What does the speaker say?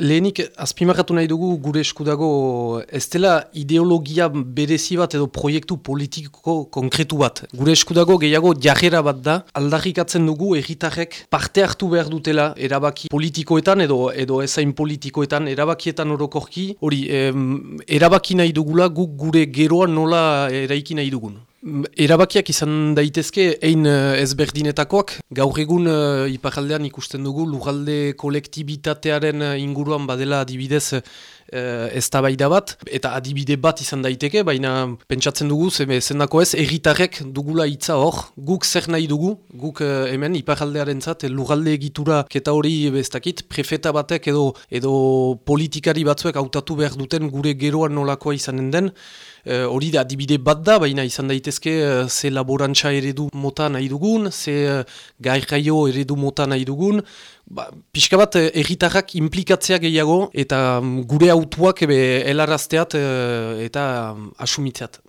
lehenik azpimarratu nahi dugu gure eskudago ez dela ideologia berezi bat edo proiektu politiko konkretu bat. Gure eskudago gehiago jajera bat da, aldarrikatzen dugu egitarrek parte hartu behar dutela erabaki politikoetan edo edo ezain politikoetan erabakietan orokorki, hori erabaki nahi dugula guk gure geroa nola eraiki nahi dugun. Erabakiak izan daitezke ein eh, ezberdinetakoak. Gaur egun uh, iparaldean ikusten dugu lugalde kolektibitatearen eh, inguruan badela adibidez uh, ez da bat. Eta adibide bat izan daiteke, baina pentsatzen dugu zendako ez, erritarrek dugula hitza hor. Guk zer nahi dugu, guk uh, hemen iparaldearen zat, lugalde egitura keta hori bestakit, prefeta batek edo, edo politikari batzuek hautatu behar duten gure geroan nolakoa izanen den. Eh, hori da adibide bat da, baina izan daitezke uh, ze laborantza eredu mota nahi dugun, ze uh, gairraio eredu mota nahi dugun, ba, pixka bat erritarrak implikatzea gehiago eta um, gure autuak helarazteat eta um, asumitzeat.